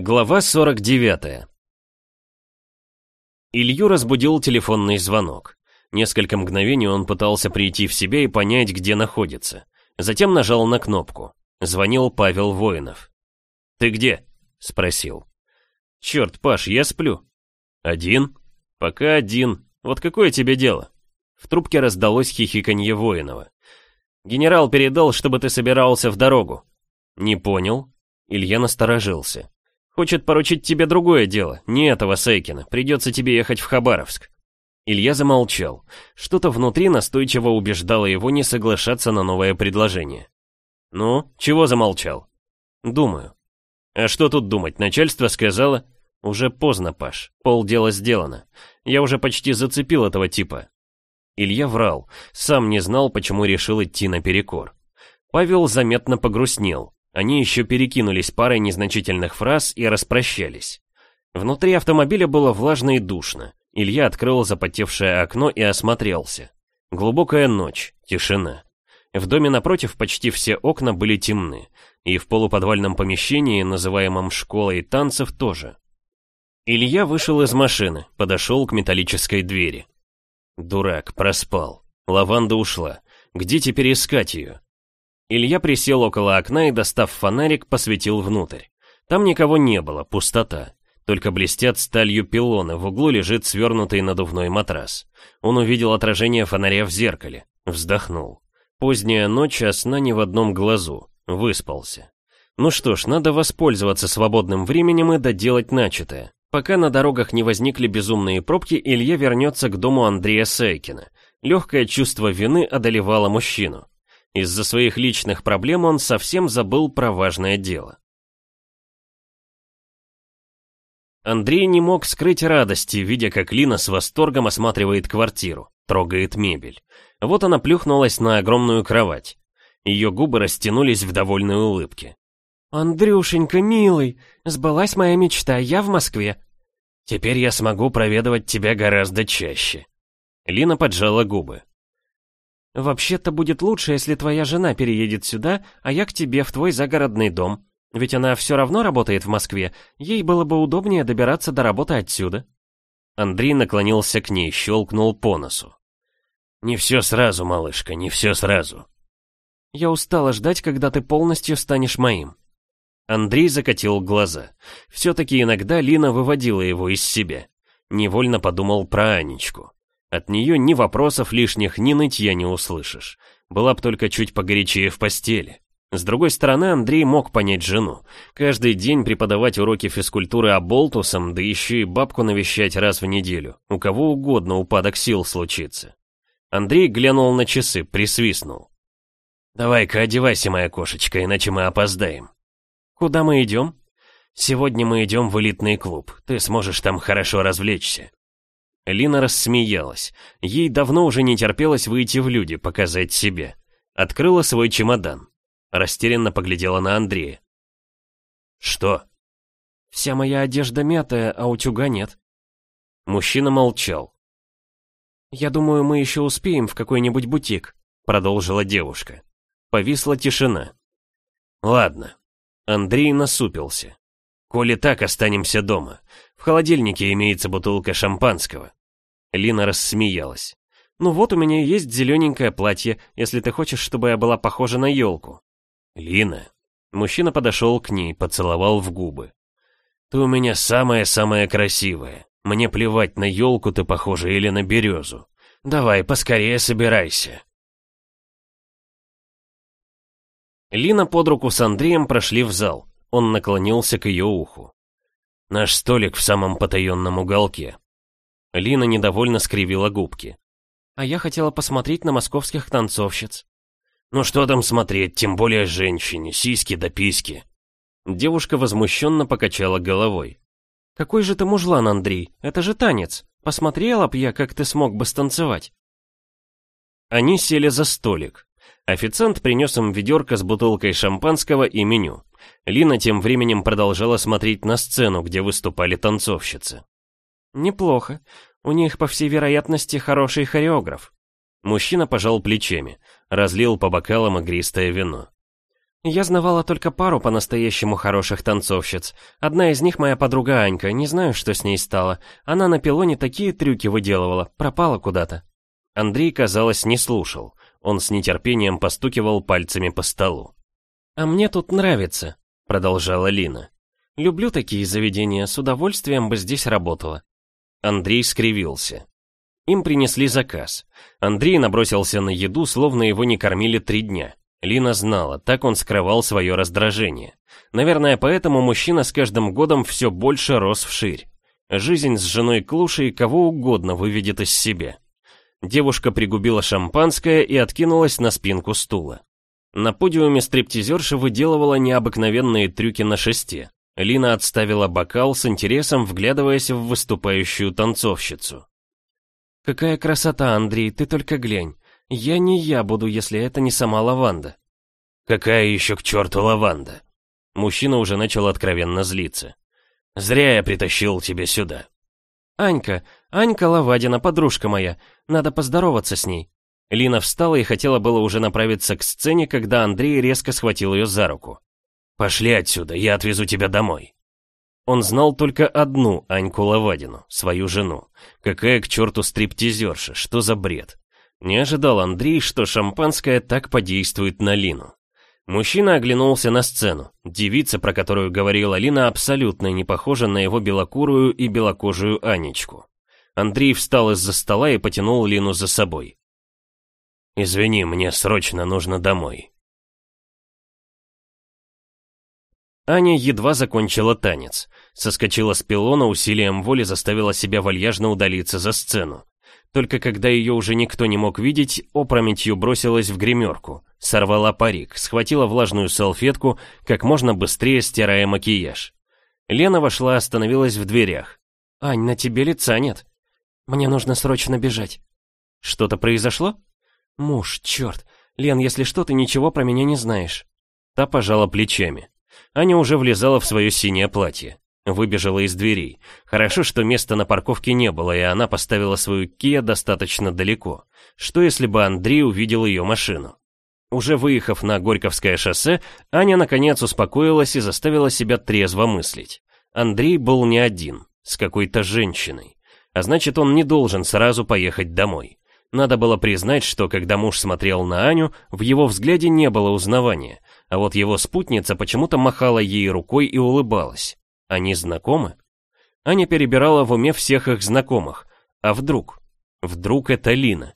Глава 49 Илью разбудил телефонный звонок. Несколько мгновений он пытался прийти в себя и понять, где находится. Затем нажал на кнопку. Звонил Павел Воинов. «Ты где?» — спросил. «Черт, Паш, я сплю». «Один?» «Пока один. Вот какое тебе дело?» В трубке раздалось хихиканье Воинова. «Генерал передал, чтобы ты собирался в дорогу». «Не понял?» Илья насторожился. «Хочет поручить тебе другое дело, не этого Сейкина. Придется тебе ехать в Хабаровск». Илья замолчал. Что-то внутри настойчиво убеждало его не соглашаться на новое предложение. «Ну, чего замолчал?» «Думаю». «А что тут думать? Начальство сказало...» «Уже поздно, Паш. Полдела сделано. Я уже почти зацепил этого типа». Илья врал. Сам не знал, почему решил идти наперекор. Павел заметно погрустнел. Они еще перекинулись парой незначительных фраз и распрощались. Внутри автомобиля было влажно и душно. Илья открыл запотевшее окно и осмотрелся. Глубокая ночь, тишина. В доме напротив почти все окна были темны, и в полуподвальном помещении, называемом школой танцев, тоже. Илья вышел из машины, подошел к металлической двери. Дурак, проспал. Лаванда ушла. Где теперь искать ее? Илья присел около окна и, достав фонарик, посветил внутрь. Там никого не было, пустота. Только блестят сталью пилоны, в углу лежит свернутый надувной матрас. Он увидел отражение фонаря в зеркале. Вздохнул. Поздняя ночь, а сна ни в одном глазу. Выспался. Ну что ж, надо воспользоваться свободным временем и доделать начатое. Пока на дорогах не возникли безумные пробки, Илья вернется к дому Андрея Сайкина. Легкое чувство вины одолевало мужчину. Из-за своих личных проблем он совсем забыл про важное дело. Андрей не мог скрыть радости, видя, как Лина с восторгом осматривает квартиру, трогает мебель. Вот она плюхнулась на огромную кровать. Ее губы растянулись в довольной улыбке. «Андрюшенька, милый, сбылась моя мечта, я в Москве». «Теперь я смогу проведывать тебя гораздо чаще». Лина поджала губы. «Вообще-то будет лучше, если твоя жена переедет сюда, а я к тебе в твой загородный дом. Ведь она все равно работает в Москве, ей было бы удобнее добираться до работы отсюда». Андрей наклонился к ней, щелкнул по носу. «Не все сразу, малышка, не все сразу». «Я устала ждать, когда ты полностью станешь моим». Андрей закатил глаза. Все-таки иногда Лина выводила его из себя. Невольно подумал про Анечку. От нее ни вопросов лишних, ни нытья не услышишь. Была б только чуть погорячее в постели. С другой стороны, Андрей мог понять жену. Каждый день преподавать уроки физкультуры оболтусам, да еще и бабку навещать раз в неделю. У кого угодно упадок сил случится. Андрей глянул на часы, присвистнул. «Давай-ка одевайся, моя кошечка, иначе мы опоздаем». «Куда мы идем?» «Сегодня мы идем в элитный клуб. Ты сможешь там хорошо развлечься». Лина рассмеялась. Ей давно уже не терпелось выйти в люди, показать себе. Открыла свой чемодан. Растерянно поглядела на Андрея. «Что?» «Вся моя одежда мятая, а утюга нет». Мужчина молчал. «Я думаю, мы еще успеем в какой-нибудь бутик», продолжила девушка. Повисла тишина. «Ладно». Андрей насупился. «Коли так, останемся дома. В холодильнике имеется бутылка шампанского». Лина рассмеялась. «Ну вот у меня есть зелененькое платье, если ты хочешь, чтобы я была похожа на елку». «Лина». Мужчина подошел к ней, поцеловал в губы. «Ты у меня самая-самая красивая. Мне плевать, на елку ты похожа или на березу. Давай, поскорее собирайся». Лина под руку с Андреем прошли в зал. Он наклонился к ее уху. «Наш столик в самом потаенном уголке. Лина недовольно скривила губки. «А я хотела посмотреть на московских танцовщиц». «Ну что там смотреть, тем более женщине, сиськи да письки». Девушка возмущенно покачала головой. «Какой же ты мужлан, Андрей? Это же танец. Посмотрела б я, как ты смог бы станцевать». Они сели за столик. Официант принес им ведерко с бутылкой шампанского и меню. Лина тем временем продолжала смотреть на сцену, где выступали танцовщицы. «Неплохо. У них, по всей вероятности, хороший хореограф». Мужчина пожал плечами, разлил по бокалам игристое вино. Я знавала только пару по-настоящему хороших танцовщиц. Одна из них моя подруга Анька, не знаю, что с ней стало. Она на пилоне такие трюки выделывала, пропала куда-то. Андрей, казалось, не слушал. Он с нетерпением постукивал пальцами по столу. «А мне тут нравится», — продолжала Лина. «Люблю такие заведения, с удовольствием бы здесь работала». Андрей скривился. Им принесли заказ. Андрей набросился на еду, словно его не кормили три дня. Лина знала, так он скрывал свое раздражение. Наверное, поэтому мужчина с каждым годом все больше рос вширь. Жизнь с женой Клушей кого угодно выведет из себя. Девушка пригубила шампанское и откинулась на спинку стула. На подиуме стриптизерша выделывала необыкновенные трюки на шесте. Лина отставила бокал с интересом, вглядываясь в выступающую танцовщицу. «Какая красота, Андрей, ты только глянь. Я не я буду, если это не сама лаванда». «Какая еще к черту лаванда?» Мужчина уже начал откровенно злиться. «Зря я притащил тебя сюда». «Анька, Анька Лавадина, подружка моя. Надо поздороваться с ней». Лина встала и хотела было уже направиться к сцене, когда Андрей резко схватил ее за руку. «Пошли отсюда, я отвезу тебя домой». Он знал только одну Аньку Лавадину, свою жену. Какая к черту стриптизерша, что за бред? Не ожидал Андрей, что шампанское так подействует на Лину. Мужчина оглянулся на сцену. Девица, про которую говорила Лина, абсолютно не похожа на его белокурую и белокожую Анечку. Андрей встал из-за стола и потянул Лину за собой. «Извини, мне срочно нужно домой». Аня едва закончила танец. Соскочила с пилона, усилием воли заставила себя вальяжно удалиться за сцену. Только когда ее уже никто не мог видеть, опрометью бросилась в гримерку, сорвала парик, схватила влажную салфетку, как можно быстрее стирая макияж. Лена вошла, остановилась в дверях. «Ань, на тебе лица нет. Мне нужно срочно бежать». «Что-то произошло?» «Муж, черт. Лен, если что, ты ничего про меня не знаешь». Та пожала плечами. Аня уже влезала в свое синее платье. Выбежала из дверей. Хорошо, что места на парковке не было, и она поставила свою Kia достаточно далеко. Что если бы Андрей увидел ее машину? Уже выехав на Горьковское шоссе, Аня наконец успокоилась и заставила себя трезво мыслить. Андрей был не один, с какой-то женщиной. А значит, он не должен сразу поехать домой. Надо было признать, что когда муж смотрел на Аню, в его взгляде не было узнавания, а вот его спутница почему-то махала ей рукой и улыбалась. Они знакомы? Аня перебирала в уме всех их знакомых. А вдруг? Вдруг это Лина?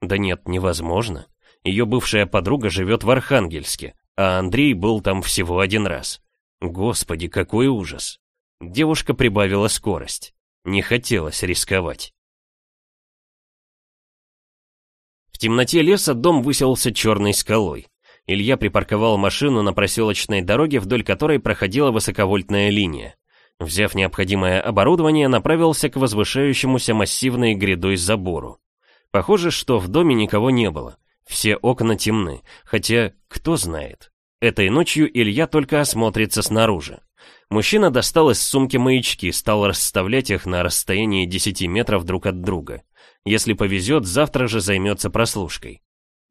Да нет, невозможно. Ее бывшая подруга живет в Архангельске, а Андрей был там всего один раз. Господи, какой ужас. Девушка прибавила скорость. Не хотелось рисковать. В темноте леса дом выселся черной скалой. Илья припарковал машину на проселочной дороге, вдоль которой проходила высоковольтная линия. Взяв необходимое оборудование, направился к возвышающемуся массивной грядой забору. Похоже, что в доме никого не было. Все окна темны, хотя кто знает. Этой ночью Илья только осмотрится снаружи. Мужчина достал из сумки маячки, стал расставлять их на расстоянии 10 метров друг от друга. Если повезет, завтра же займется прослушкой.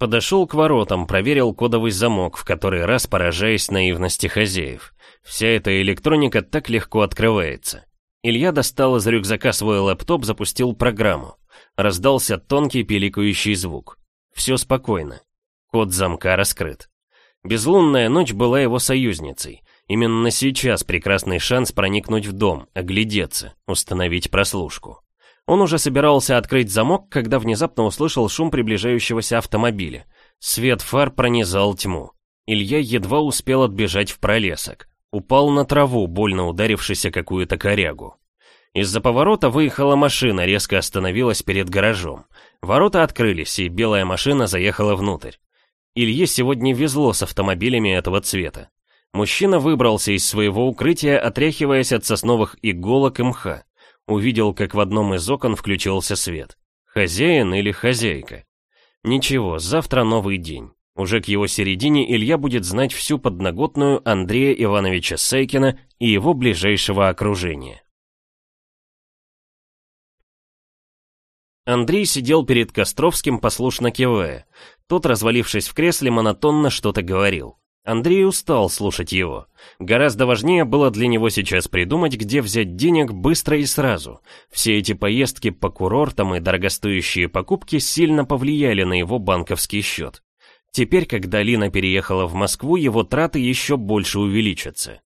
Подошел к воротам, проверил кодовый замок, в который раз поражаясь наивности хозяев. Вся эта электроника так легко открывается. Илья достал из рюкзака свой лэптоп, запустил программу. Раздался тонкий пиликающий звук. Все спокойно. Код замка раскрыт. Безлунная ночь была его союзницей. Именно сейчас прекрасный шанс проникнуть в дом, оглядеться, установить прослушку. Он уже собирался открыть замок, когда внезапно услышал шум приближающегося автомобиля. Свет фар пронизал тьму. Илья едва успел отбежать в пролесок. Упал на траву, больно ударившись о какую-то корягу. Из-за поворота выехала машина, резко остановилась перед гаражом. Ворота открылись, и белая машина заехала внутрь. Илье сегодня везло с автомобилями этого цвета. Мужчина выбрался из своего укрытия, отряхиваясь от сосновых иголок и мха увидел, как в одном из окон включился свет. Хозяин или хозяйка? Ничего, завтра новый день. Уже к его середине Илья будет знать всю подноготную Андрея Ивановича Сейкина и его ближайшего окружения. Андрей сидел перед Костровским, послушно кивая. Тот, развалившись в кресле, монотонно что-то говорил. Андрей устал слушать его. Гораздо важнее было для него сейчас придумать, где взять денег быстро и сразу. Все эти поездки по курортам и дорогостоящие покупки сильно повлияли на его банковский счет. Теперь, когда Лина переехала в Москву, его траты еще больше увеличатся.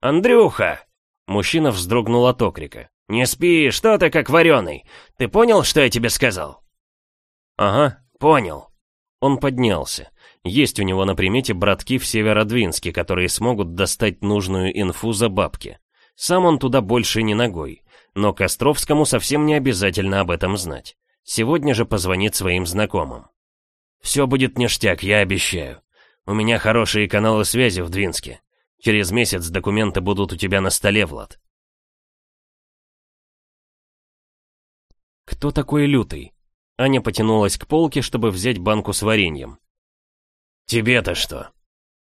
«Андрюха!» Мужчина вздрогнул от окрика. «Не спи, что ты как вареный? Ты понял, что я тебе сказал?» «Ага, понял». Он поднялся. Есть у него на примете братки в Северодвинске, которые смогут достать нужную инфу за бабки. Сам он туда больше не ногой. Но Костровскому совсем не обязательно об этом знать. Сегодня же позвонит своим знакомым. «Все будет ништяк, я обещаю. У меня хорошие каналы связи в Двинске. Через месяц документы будут у тебя на столе, Влад». «Кто такой Лютый?» Аня потянулась к полке, чтобы взять банку с вареньем. «Тебе-то что?»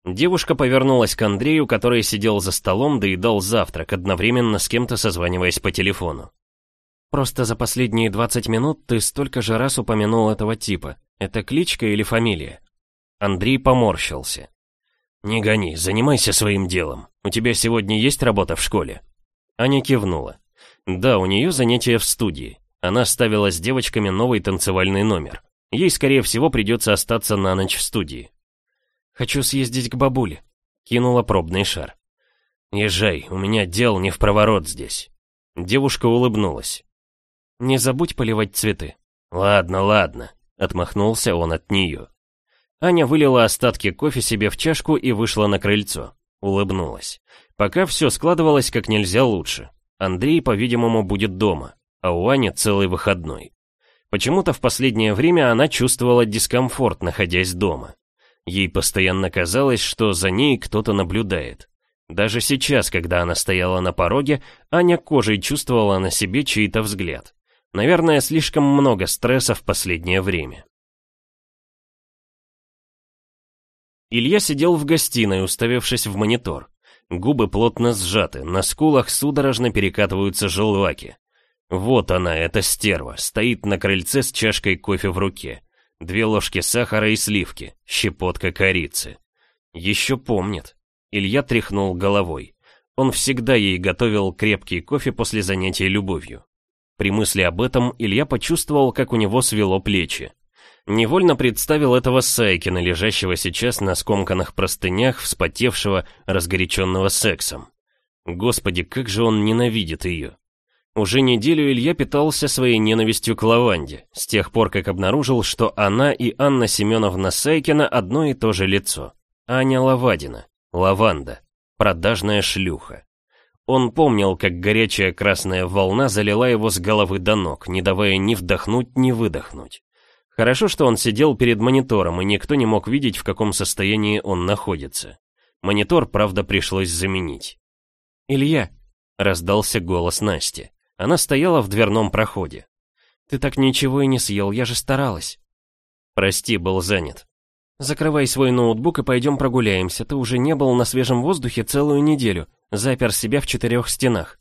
Девушка повернулась к Андрею, который сидел за столом, да и дал завтрак, одновременно с кем-то созваниваясь по телефону. «Просто за последние 20 минут ты столько же раз упомянул этого типа. Это кличка или фамилия?» Андрей поморщился. «Не гони, занимайся своим делом. У тебя сегодня есть работа в школе?» Аня кивнула. «Да, у нее занятия в студии. Она ставила с девочками новый танцевальный номер. Ей, скорее всего, придется остаться на ночь в студии. «Хочу съездить к бабуле», — кинула пробный шар. «Езжай, у меня дел не в проворот здесь». Девушка улыбнулась. «Не забудь поливать цветы». «Ладно, ладно», — отмахнулся он от нее. Аня вылила остатки кофе себе в чашку и вышла на крыльцо. Улыбнулась. Пока все складывалось как нельзя лучше. Андрей, по-видимому, будет дома, а у Ани целый выходной. Почему-то в последнее время она чувствовала дискомфорт, находясь дома. Ей постоянно казалось, что за ней кто-то наблюдает. Даже сейчас, когда она стояла на пороге, Аня кожей чувствовала на себе чей-то взгляд. Наверное, слишком много стресса в последнее время. Илья сидел в гостиной, уставившись в монитор. Губы плотно сжаты, на скулах судорожно перекатываются желваки. Вот она, эта стерва, стоит на крыльце с чашкой кофе в руке. Две ложки сахара и сливки, щепотка корицы. Еще помнит. Илья тряхнул головой. Он всегда ей готовил крепкий кофе после занятий любовью. При мысли об этом Илья почувствовал, как у него свело плечи. Невольно представил этого Сайкина, лежащего сейчас на скомканных простынях, вспотевшего, разгоряченного сексом. Господи, как же он ненавидит ее. Уже неделю Илья питался своей ненавистью к Лаванде, с тех пор, как обнаружил, что она и Анна Семеновна Сайкина одно и то же лицо. Аня Лавадина, Лаванда, продажная шлюха. Он помнил, как горячая красная волна залила его с головы до ног, не давая ни вдохнуть, ни выдохнуть. Хорошо, что он сидел перед монитором, и никто не мог видеть, в каком состоянии он находится. Монитор, правда, пришлось заменить. «Илья», — раздался голос Насти. Она стояла в дверном проходе. «Ты так ничего и не съел, я же старалась». «Прости, был занят». «Закрывай свой ноутбук и пойдем прогуляемся. Ты уже не был на свежем воздухе целую неделю, запер себя в четырех стенах».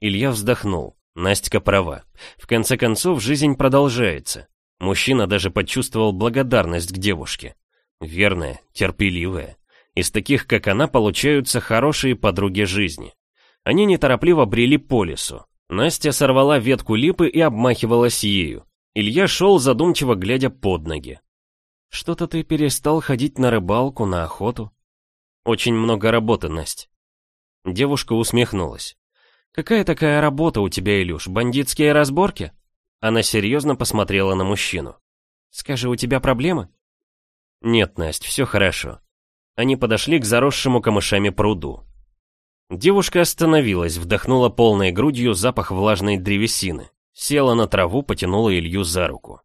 Илья вздохнул. Настя права. В конце концов, жизнь продолжается. Мужчина даже почувствовал благодарность к девушке. Верная, терпеливая. Из таких, как она, получаются хорошие подруги жизни. Они неторопливо брели по лесу. Настя сорвала ветку липы и обмахивалась ею. Илья шел, задумчиво глядя под ноги. «Что-то ты перестал ходить на рыбалку, на охоту?» «Очень много работы, Настя». Девушка усмехнулась. «Какая такая работа у тебя, Илюш, бандитские разборки?» Она серьезно посмотрела на мужчину. «Скажи, у тебя проблемы?» «Нет, Настя, все хорошо». Они подошли к заросшему камышами пруду. Девушка остановилась, вдохнула полной грудью запах влажной древесины, села на траву, потянула Илью за руку.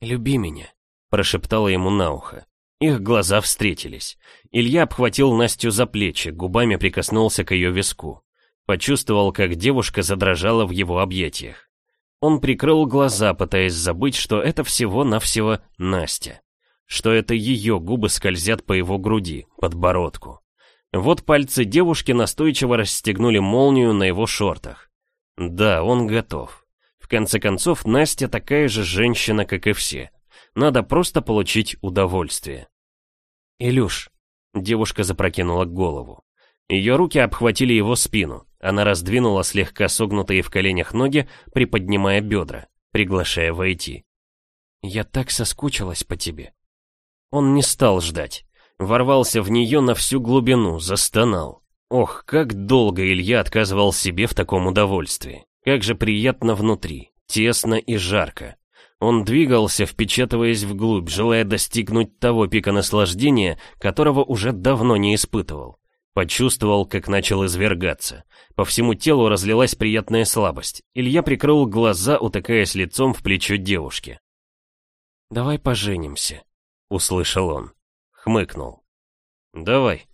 «Люби меня», — прошептала ему на ухо. Их глаза встретились. Илья обхватил Настю за плечи, губами прикоснулся к ее виску. Почувствовал, как девушка задрожала в его объятиях. Он прикрыл глаза, пытаясь забыть, что это всего-навсего Настя. Что это ее губы скользят по его груди, подбородку. Вот пальцы девушки настойчиво расстегнули молнию на его шортах. Да, он готов. В конце концов, Настя такая же женщина, как и все. Надо просто получить удовольствие. «Илюш», — девушка запрокинула голову. Ее руки обхватили его спину. Она раздвинула слегка согнутые в коленях ноги, приподнимая бедра, приглашая войти. «Я так соскучилась по тебе». Он не стал ждать. Ворвался в нее на всю глубину, застонал. Ох, как долго Илья отказывал себе в таком удовольствии. Как же приятно внутри, тесно и жарко. Он двигался, впечатываясь вглубь, желая достигнуть того пика наслаждения, которого уже давно не испытывал. Почувствовал, как начал извергаться. По всему телу разлилась приятная слабость. Илья прикрыл глаза, утыкаясь лицом в плечо девушки. «Давай поженимся», — услышал он. Хмыкнул. «Давай».